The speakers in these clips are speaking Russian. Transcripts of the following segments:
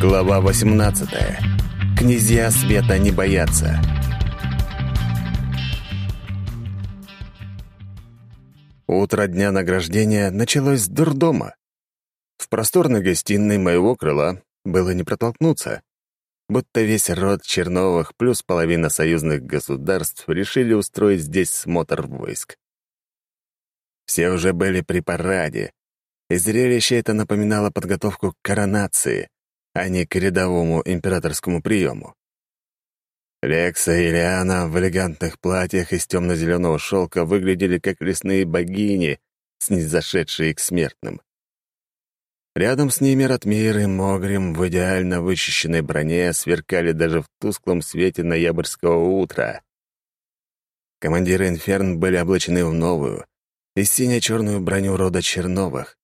Глава 18. Князья света не боятся. Утро дня награждения началось с дурдома. В просторной гостиной моего крыла было не протолкнуться, будто весь род Черновых плюс половина союзных государств решили устроить здесь смотр войск. Все уже были при параде, и зрелище это напоминало подготовку к коронации, а не к рядовому императорскому приему. Лекса и Лиана в элегантных платьях из темно-зеленого шелка выглядели как лесные богини, снизошедшие к смертным. Рядом с ними Ратмир и Могрим в идеально вычищенной броне сверкали даже в тусклом свете ноябрьского утра. Командиры «Инферн» были облачены в новую и сине-черную броню рода Черновых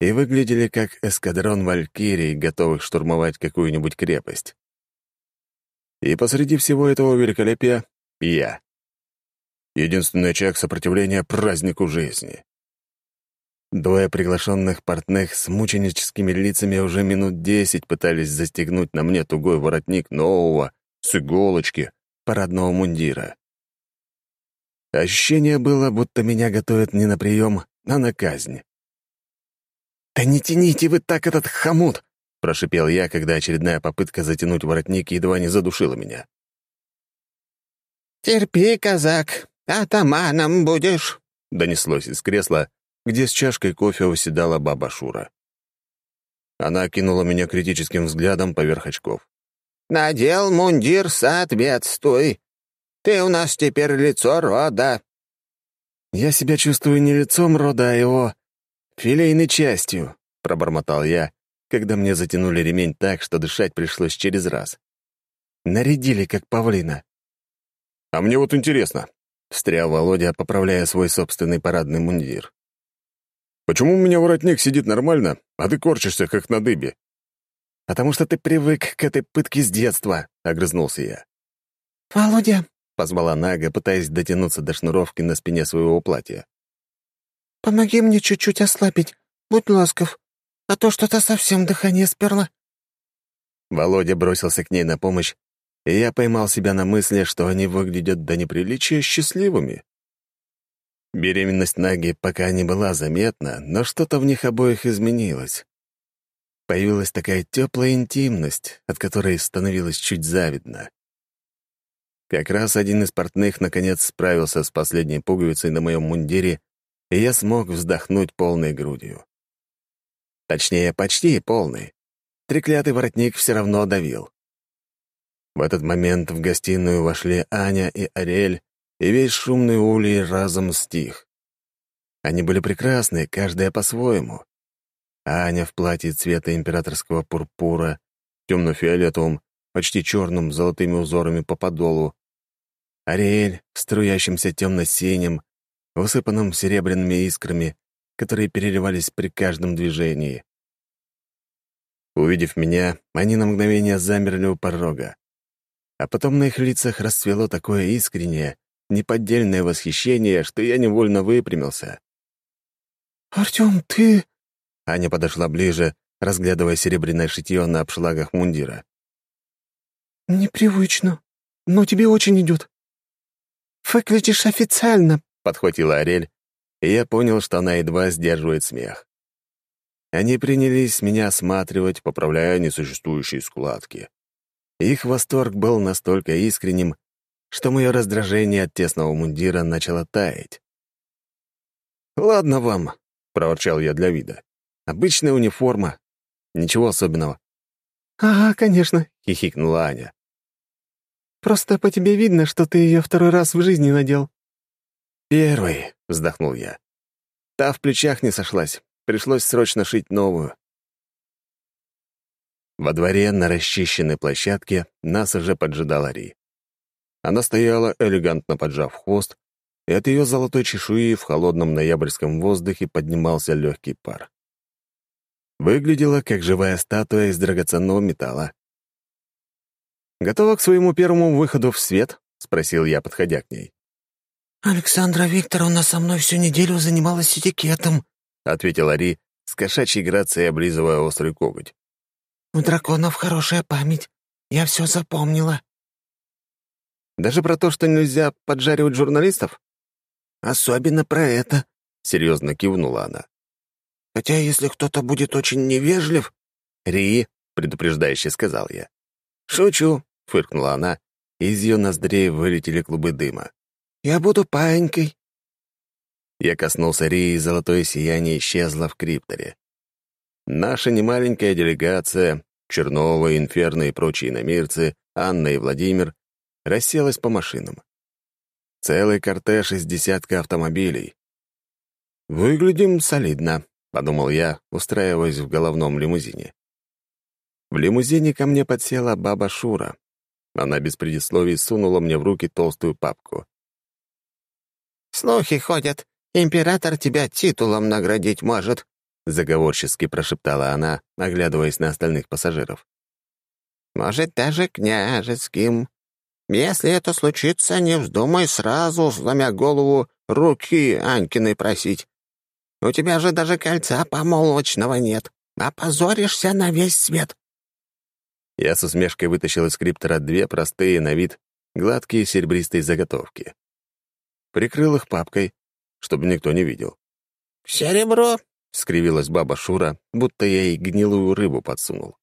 и выглядели как эскадрон валькирий, готовых штурмовать какую-нибудь крепость. И посреди всего этого великолепия — я. Единственный очаг сопротивления празднику жизни. Двое приглашенных портных с мученическими лицами уже минут десять пытались застегнуть на мне тугой воротник нового, с иголочки, парадного мундира. Ощущение было, будто меня готовят не на прием, а на казнь. «Да не тяните вы так этот хомут!» — прошипел я, когда очередная попытка затянуть воротник едва не задушила меня. «Терпи, казак, атаманом будешь!» — донеслось из кресла, где с чашкой кофе уседала баба Шура. Она кинула меня критическим взглядом поверх очков. «Надел мундир, соответствуй. Ты у нас теперь лицо рода». «Я себя чувствую не лицом рода, а его филейной частью», — пробормотал я, когда мне затянули ремень так, что дышать пришлось через раз. Нарядили, как павлина. «А мне вот интересно», — встрял Володя, поправляя свой собственный парадный мундир. Почему у меня воротник сидит нормально, а ты корчишься, как на дыбе?» «Потому что ты привык к этой пытке с детства», — огрызнулся я. «Володя», — позвала Нага, пытаясь дотянуться до шнуровки на спине своего платья. «Помоги мне чуть-чуть ослабить, будь ласков, а то что-то совсем дыхание сперло». Володя бросился к ней на помощь, и я поймал себя на мысли, что они выглядят до неприличия счастливыми. Беременность Наги пока не была заметна, но что-то в них обоих изменилось. Появилась такая теплая интимность, от которой становилось чуть завидно. Как раз один из портных наконец справился с последней пуговицей на моем мундире, и я смог вздохнуть полной грудью. Точнее, почти полной. Треклятый воротник все равно давил. В этот момент в гостиную вошли Аня и Ариэль и весь шумный улей разом стих. Они были прекрасны, каждая по-своему. Аня в платье цвета императорского пурпура, темно-фиолетовым, почти черным, золотыми узорами по подолу. Ариэль в струящемся темно-синем, высыпанном серебряными искрами, которые переливались при каждом движении. Увидев меня, они на мгновение замерли у порога. А потом на их лицах расцвело такое искреннее, неподдельное восхищение, что я невольно выпрямился. «Артём, ты...» Аня подошла ближе, разглядывая серебряное шитье на обшлагах мундира. «Непривычно, но тебе очень идет. Выглядишь официально», — подхватила Арель, и я понял, что она едва сдерживает смех. Они принялись меня осматривать, поправляя несуществующие складки. Их восторг был настолько искренним, что мое раздражение от тесного мундира начало таять. «Ладно вам», — проворчал я для вида. «Обычная униформа. Ничего особенного». «Ага, конечно», — хихикнула Аня. «Просто по тебе видно, что ты ее второй раз в жизни надел». «Первый», — вздохнул я. «Та в плечах не сошлась. Пришлось срочно шить новую». Во дворе на расчищенной площадке нас уже поджидала Ри. Она стояла, элегантно поджав хвост, и от ее золотой чешуи в холодном ноябрьском воздухе поднимался легкий пар. Выглядела как живая статуя из драгоценного металла. «Готова к своему первому выходу в свет?» — спросил я, подходя к ней. «Александра Викторовна со мной всю неделю занималась этикетом», — ответила Ри, с кошачьей грацией облизывая острый коготь. У драконов хорошая память. Я все запомнила». «Даже про то, что нельзя поджаривать журналистов?» «Особенно про это», — серьезно кивнула она. «Хотя если кто-то будет очень невежлив...» «Ри», — предупреждающе сказал я. «Шучу», — фыркнула она, и из ее ноздрей вылетели клубы дыма. «Я буду паенькой». Я коснулся Ри, и золотое сияние исчезло в крипторе. Наша немаленькая делегация, Чернова, Инферно и прочие иномирцы, Анна и Владимир, расселась по машинам. Целый кортеж из десятка автомобилей. «Выглядим солидно», — подумал я, устраиваясь в головном лимузине. В лимузине ко мне подсела баба Шура. Она без предисловий сунула мне в руки толстую папку. «Слухи ходят. Император тебя титулом наградить может», — заговорчески прошептала она, оглядываясь на остальных пассажиров. «Может, даже княжеским. Если это случится, не вздумай сразу, сломя голову, руки Анькиной просить. У тебя же даже кольца помолвочного нет. Опозоришься на весь свет». Я с усмешкой вытащил из криптора две простые на вид гладкие серебристые заготовки. Прикрыл их папкой, чтобы никто не видел. «Серебро!» — скривилась баба Шура, будто я ей гнилую рыбу подсунул.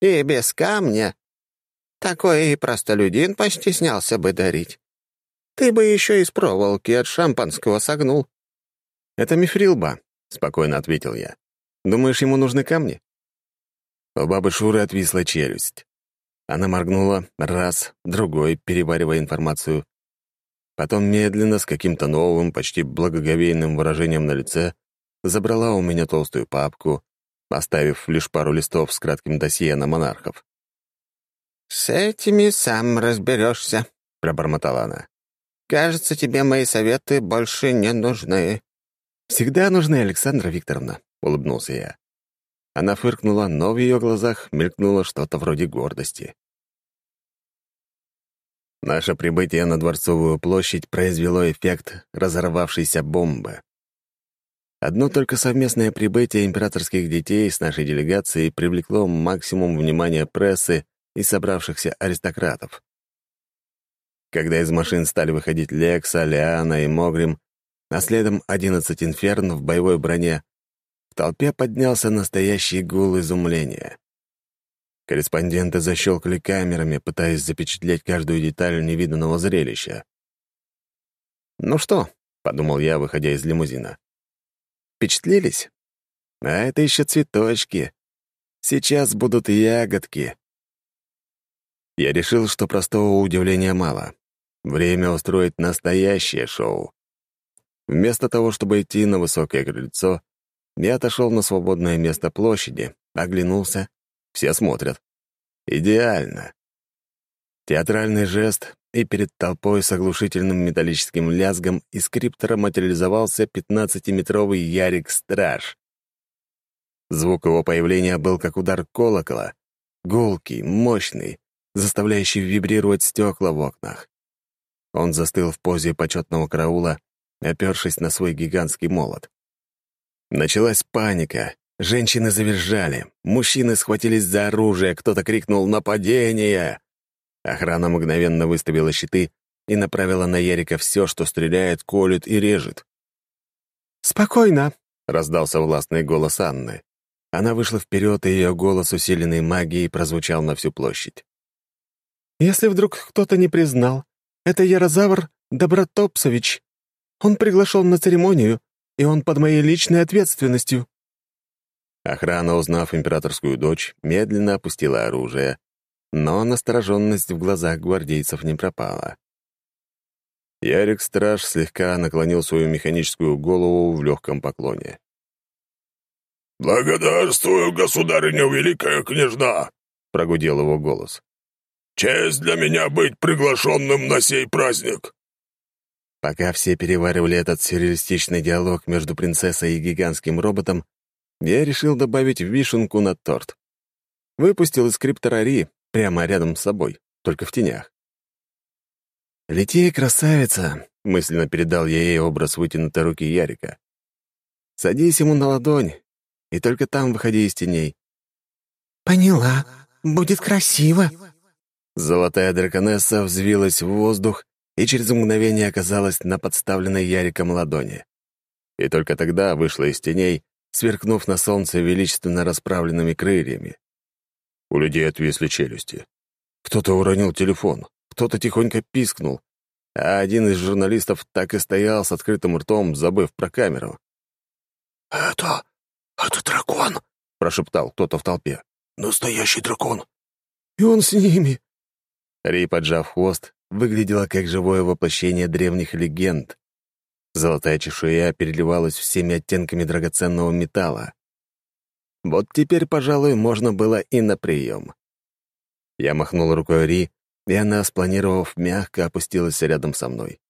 «И без камня. Такое и простолюдин постеснялся бы дарить. Ты бы еще из проволоки от шампанского согнул». «Это мифрилба», — спокойно ответил я. «Думаешь, ему нужны камни?» У бабы Шуры отвисла челюсть. Она моргнула раз, другой, переваривая информацию. Потом медленно, с каким-то новым, почти благоговейным выражением на лице, забрала у меня толстую папку, оставив лишь пару листов с кратким досье на монархов. «С этими сам разберешься», — пробормотала она. «Кажется, тебе мои советы больше не нужны». «Всегда нужны, Александра Викторовна», — улыбнулся я. Она фыркнула, но в ее глазах мелькнуло что-то вроде гордости. Наше прибытие на Дворцовую площадь произвело эффект разорвавшейся бомбы. Одно только совместное прибытие императорских детей с нашей делегацией привлекло максимум внимания прессы и собравшихся аристократов. Когда из машин стали выходить Лекса, Лиана и Могрим, а следом одиннадцать инферн в боевой броне, в толпе поднялся настоящий гул изумления. Корреспонденты защелкали камерами, пытаясь запечатлеть каждую деталь невиданного зрелища. «Ну что?» — подумал я, выходя из лимузина. «Впечатлились? А это еще цветочки. Сейчас будут ягодки». Я решил, что простого удивления мало. Время устроить настоящее шоу. Вместо того, чтобы идти на высокое крыльцо, я отошел на свободное место площади, оглянулся. Все смотрят. Идеально. Театральный жест, и перед толпой с оглушительным металлическим лязгом из криптора материализовался 15-метровый Ярик-страж. Звук его появления был как удар колокола, гулкий, мощный, заставляющий вибрировать стекла в окнах. Он застыл в позе почетного караула, опершись на свой гигантский молот. Началась паника. Женщины завизжали. Мужчины схватились за оружие. Кто-то крикнул «Нападение!». Охрана мгновенно выставила щиты и направила на Ярика все, что стреляет, колет и режет. «Спокойно!» — раздался властный голос Анны. Она вышла вперед, и ее голос, усиленный магией, прозвучал на всю площадь. «Если вдруг кто-то не признал, это Ярозавр Добротопсович. Он приглашен на церемонию, и он под моей личной ответственностью». Охрана, узнав императорскую дочь, медленно опустила оружие, но настороженность в глазах гвардейцев не пропала. Ярик-страж слегка наклонил свою механическую голову в легком поклоне. «Благодарствую, государыня великая княжна!» — прогудел его голос. Честь для меня быть приглашенным на сей праздник!» Пока все переваривали этот сюрреалистичный диалог между принцессой и гигантским роботом, я решил добавить вишенку на торт. Выпустил из криптора Ри прямо рядом с собой, только в тенях. «Лети, красавица!» — мысленно передал я ей образ вытянутой руки Ярика. «Садись ему на ладонь, и только там выходи из теней. «Поняла. Будет красиво». Золотая драконесса взвилась в воздух и через мгновение оказалась на подставленной Яриком ладони. И только тогда вышла из теней, сверкнув на солнце величественно расправленными крыльями. У людей отвисли челюсти. Кто-то уронил телефон, кто-то тихонько пискнул, а один из журналистов так и стоял с открытым ртом, забыв про камеру. «Это... это дракон!» — прошептал кто-то в толпе. «Настоящий дракон!» «И он с ними!» Ри, поджав хвост, выглядела как живое воплощение древних легенд. Золотая чешуя переливалась всеми оттенками драгоценного металла. Вот теперь, пожалуй, можно было и на прием. Я махнул рукой Ри, и она, спланировав, мягко опустилась рядом со мной.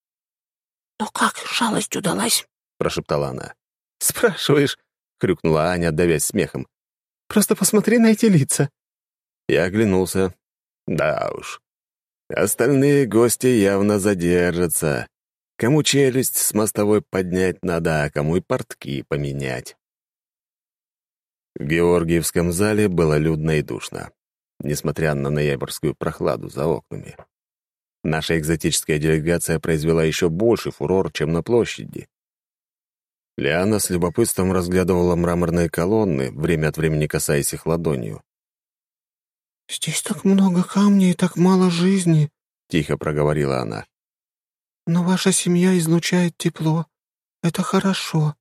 «Ну как, жалость удалась?» — прошептала она. «Спрашиваешь?» — хрюкнула Аня, давясь смехом. «Просто посмотри на эти лица». Я оглянулся. Да уж. Остальные гости явно задержатся. Кому челюсть с мостовой поднять надо, а кому и портки поменять. В Георгиевском зале было людно и душно, несмотря на ноябрьскую прохладу за окнами. Наша экзотическая делегация произвела еще больше фурор, чем на площади. Лиана с любопытством разглядывала мраморные колонны, время от времени касаясь их ладонью. «Здесь так много камней и так мало жизни», — тихо проговорила она. «Но ваша семья излучает тепло. Это хорошо».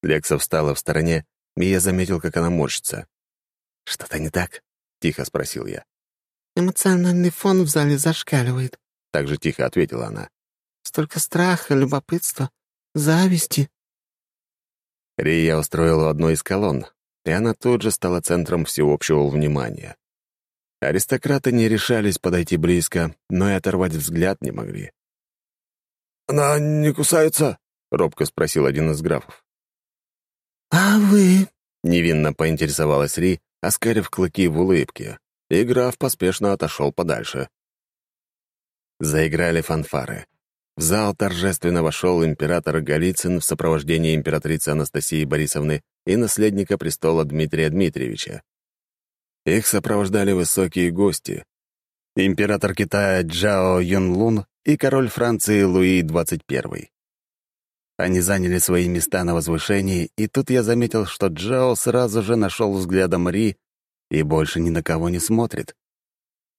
Лекса встала в стороне, и я заметил, как она морщится. «Что-то не так?» — тихо спросил я. «Эмоциональный фон в зале зашкаливает», — так же тихо ответила она. «Столько страха, любопытства, зависти». Рия устроила одну из колонн, и она тут же стала центром всеобщего внимания. Аристократы не решались подойти близко, но и оторвать взгляд не могли. «Она не кусается?» — робко спросил один из графов. «А вы?» — невинно поинтересовалась Ри, оскарив клыки в улыбке, и граф поспешно отошел подальше. Заиграли фанфары. В зал торжественно вошел император Голицын в сопровождении императрицы Анастасии Борисовны и наследника престола Дмитрия Дмитриевича. Их сопровождали высокие гости. Император Китая Джао Юнлун и король Франции Луи XXI. Они заняли свои места на возвышении, и тут я заметил, что Джао сразу же нашел взглядом Ри и больше ни на кого не смотрит.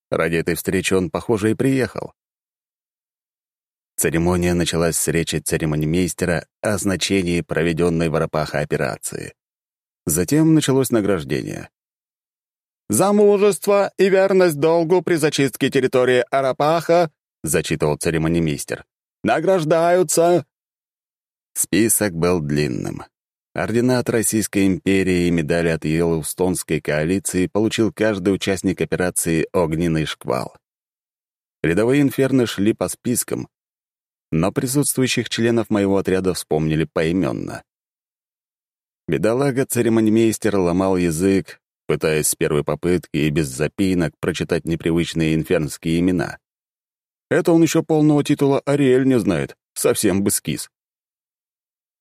Ради этой встречи он, похоже, и приехал. Церемония началась с речи церемонимейстера о значении проведенной в Арапаха операции. Затем началось награждение. «За мужество и верность долгу при зачистке территории Арапаха», — зачитывал церемонимейстер, — «награждаются...» Список был длинным. Ордена от Российской империи и медали от Йеллоустонской коалиции получил каждый участник операции «Огненный шквал». Рядовые инферны шли по спискам, но присутствующих членов моего отряда вспомнили поименно. Бедолага-церемонимейстер ломал язык, пытаясь с первой попытки и без запинок прочитать непривычные инфернские имена. Это он еще полного титула Ариэль не знает, совсем бы скис.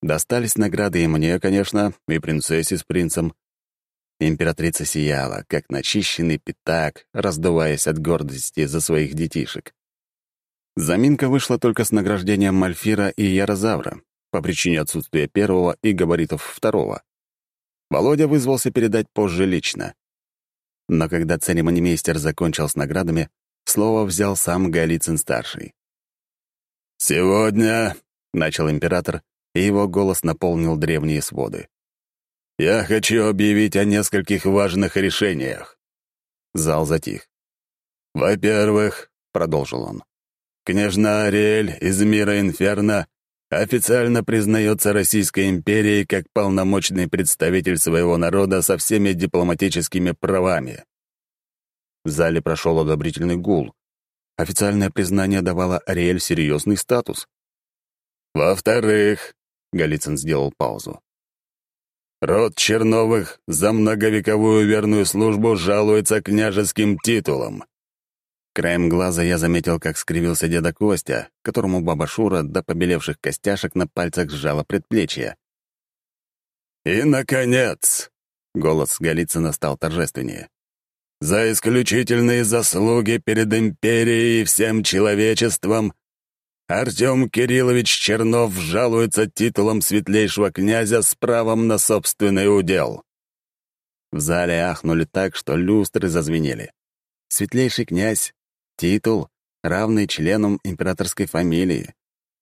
Достались награды и мне, конечно, и принцессе с принцем. Императрица сияла, как начищенный пятак, раздуваясь от гордости за своих детишек. Заминка вышла только с награждением Мальфира и Ярозавра по причине отсутствия первого и габаритов второго. Володя вызвался передать позже лично. Но когда церемонимейстер закончил с наградами, слово взял сам Голицын-старший. «Сегодня», — начал император, и его голос наполнил древние своды. «Я хочу объявить о нескольких важных решениях». Зал затих. «Во-первых», — продолжил он, — «княжна Ариэль из мира Инферно официально признается Российской империей как полномочный представитель своего народа со всеми дипломатическими правами. В зале прошел одобрительный гул. Официальное признание давало Ариэль серьезный статус. «Во-вторых», — Голицын сделал паузу, «род Черновых за многовековую верную службу жалуется княжеским титулом. Краем глаза я заметил, как скривился деда Костя, которому баба Шура до побелевших костяшек на пальцах сжала предплечье. «И, наконец, Голос Голицына стал торжественнее. «За исключительные заслуги перед империей и всем человечеством Артем Кириллович Чернов жалуется титулом светлейшего князя с правом на собственный удел». В зале ахнули так, что люстры зазвенели. Светлейший князь — титул, равный членам императорской фамилии.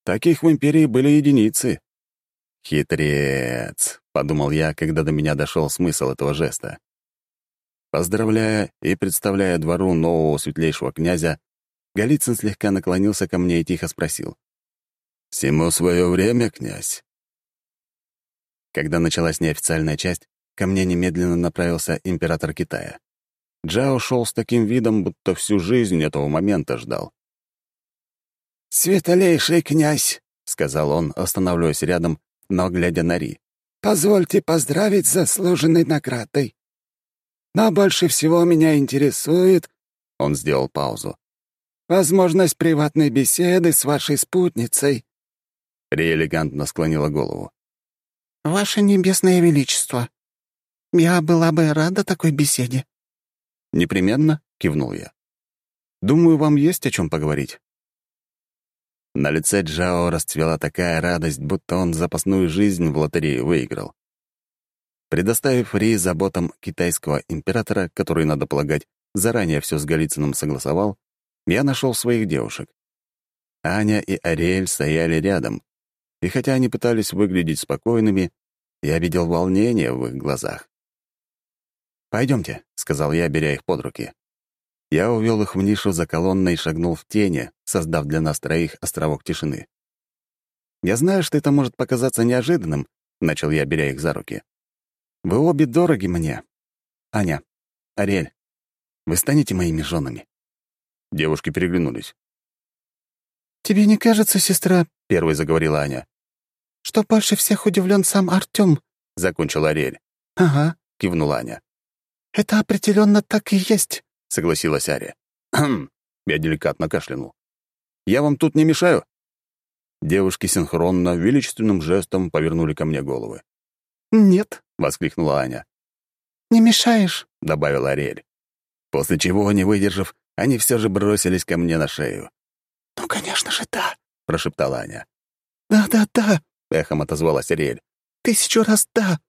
Таких в империи были единицы. «Хитрец», — подумал я, когда до меня дошел смысл этого жеста. Поздравляя и представляя двору нового светлейшего князя, Голицын слегка наклонился ко мне и тихо спросил. «Всему свое время, князь?» Когда началась неофициальная часть, ко мне немедленно направился император Китая. Джао шел с таким видом, будто всю жизнь этого момента ждал. «Светлейший князь», — сказал он, останавливаясь рядом, но глядя на Ри, — «позвольте поздравить с заслуженной наградой. Но больше всего меня интересует...» — он сделал паузу. «Возможность приватной беседы с вашей спутницей». Ри элегантно склонила голову. «Ваше Небесное Величество, я была бы рада такой беседе». «Непременно», — кивнул я. «Думаю, вам есть о чем поговорить». На лице Джао расцвела такая радость, будто он запасную жизнь в лотерею выиграл. Предоставив Ри заботам китайского императора, который, надо полагать, заранее все с Голицыным согласовал, я нашел своих девушек. Аня и Ариэль стояли рядом, и хотя они пытались выглядеть спокойными, я видел волнение в их глазах. «Пойдемте», — сказал я, беря их под руки. Я увел их в нишу за колонной и шагнул в тени, создав для нас троих островок тишины. «Я знаю, что это может показаться неожиданным», — начал я, беря их за руки. «Вы обе дороги мне. Аня, Ариэль, вы станете моими женами». Девушки переглянулись. «Тебе не кажется, сестра?» — первой заговорила Аня. «Что больше всех удивлен сам Артём?» — закончила Ариэль. «Ага», — кивнула Аня. «Это определенно так и есть согласилась Ария. «Хм!» — я деликатно кашлянул. «Я вам тут не мешаю?» Девушки синхронно, величественным жестом повернули ко мне головы. «Нет», — воскликнула Аня. «Не мешаешь», — добавила Ариэль. После чего, не выдержав, они все же бросились ко мне на шею. «Ну, конечно же, да», — прошептала Аня. «Да-да-да», — эхом отозвалась Ариэль. «Тысячу раз да».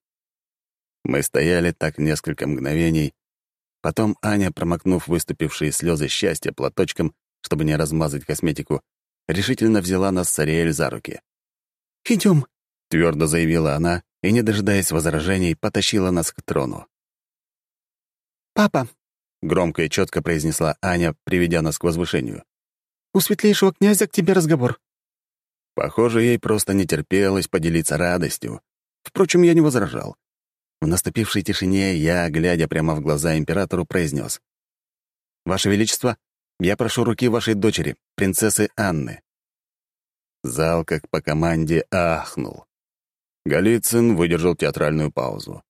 Мы стояли так несколько мгновений, Потом Аня, промокнув выступившие слезы счастья платочком, чтобы не размазать косметику, решительно взяла нас с Ариэль за руки. «Идем», — твердо заявила она и, не дожидаясь возражений, потащила нас к трону. «Папа», — громко и четко произнесла Аня, приведя нас к возвышению. «У светлейшего князя к тебе разговор». Похоже, ей просто не терпелось поделиться радостью. Впрочем, я не возражал. В наступившей тишине я, глядя прямо в глаза императору, произнес. «Ваше Величество, я прошу руки вашей дочери, принцессы Анны». Зал, как по команде, ахнул. Голицын выдержал театральную паузу.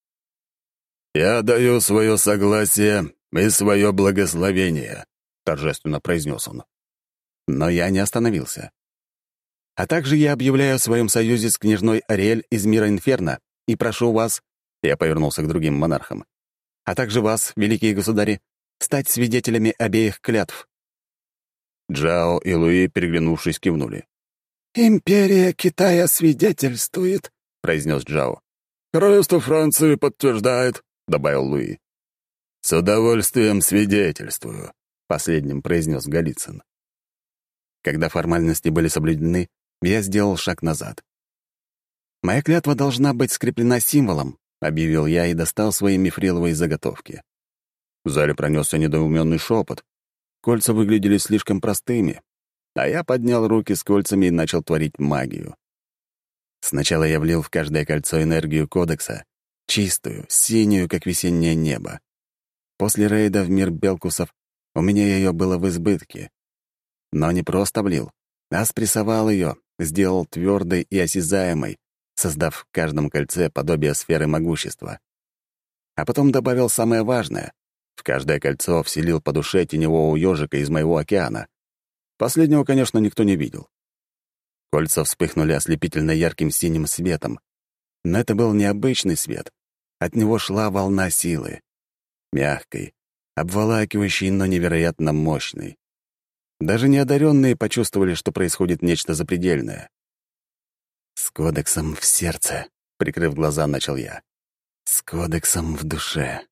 «Я даю свое согласие и свое благословение», — торжественно произнес он. Но я не остановился. «А также я объявляю о своем союзе с княжной Ариэль из мира Инферно и прошу вас я повернулся к другим монархам. «А также вас, великие государи, стать свидетелями обеих клятв». Джао и Луи, переглянувшись, кивнули. «Империя Китая свидетельствует», — произнес Джао. «Королевство Франции подтверждает», — добавил Луи. «С удовольствием свидетельствую», — последним произнес Голицын. Когда формальности были соблюдены, я сделал шаг назад. Моя клятва должна быть скреплена символом, — объявил я и достал свои мифриловые заготовки. В зале пронесся недоуменный шепот. Кольца выглядели слишком простыми, а я поднял руки с кольцами и начал творить магию. Сначала я влил в каждое кольцо энергию кодекса, чистую, синюю, как весеннее небо. После рейда в мир Белкусов у меня ее было в избытке. Но не просто влил, а спрессовал ее, сделал твердой и осязаемой, создав в каждом кольце подобие сферы могущества. А потом добавил самое важное. В каждое кольцо вселил по душе теневого ежика из моего океана. Последнего, конечно, никто не видел. Кольца вспыхнули ослепительно ярким синим светом. Но это был необычный свет, от него шла волна силы. Мягкой, обволакивающей, но невероятно мощной. Даже неодаренные почувствовали, что происходит нечто запредельное. «С кодексом в сердце», — прикрыв глаза, начал я. «С кодексом в душе».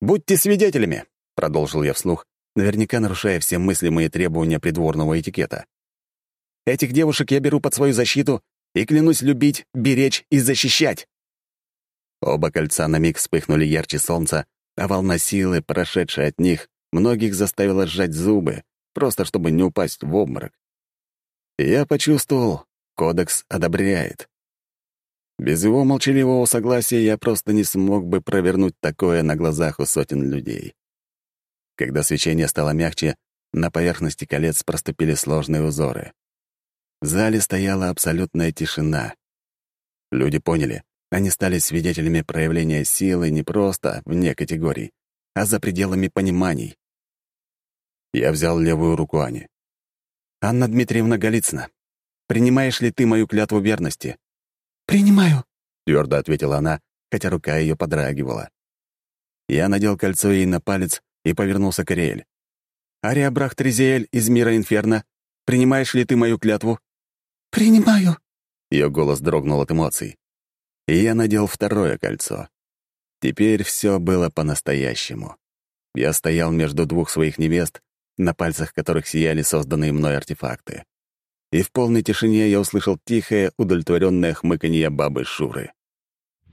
«Будьте свидетелями», — продолжил я вслух, наверняка нарушая все мыслимые требования придворного этикета. «Этих девушек я беру под свою защиту и клянусь любить, беречь и защищать». Оба кольца на миг вспыхнули ярче солнца, а волна силы, прошедшая от них, многих заставила сжать зубы, просто чтобы не упасть в обморок. я почувствовал, кодекс одобряет. Без его молчаливого согласия я просто не смог бы провернуть такое на глазах у сотен людей. Когда свечение стало мягче, на поверхности колец проступили сложные узоры. В зале стояла абсолютная тишина. Люди поняли, они стали свидетелями проявления силы не просто вне категорий, а за пределами пониманий. Я взял левую руку Ани. «Анна Дмитриевна Голицына, принимаешь ли ты мою клятву верности?» «Принимаю», — твердо ответила она, хотя рука ее подрагивала. Я надел кольцо ей на палец и повернулся к Ариэль. «Ария Брах Тризиэль из мира Инферно, принимаешь ли ты мою клятву?» «Принимаю». Ее голос дрогнул от эмоций. И я надел второе кольцо. Теперь все было по-настоящему. Я стоял между двух своих невест, на пальцах которых сияли созданные мной артефакты. И в полной тишине я услышал тихое, удовлетворенное хмыканье бабы Шуры.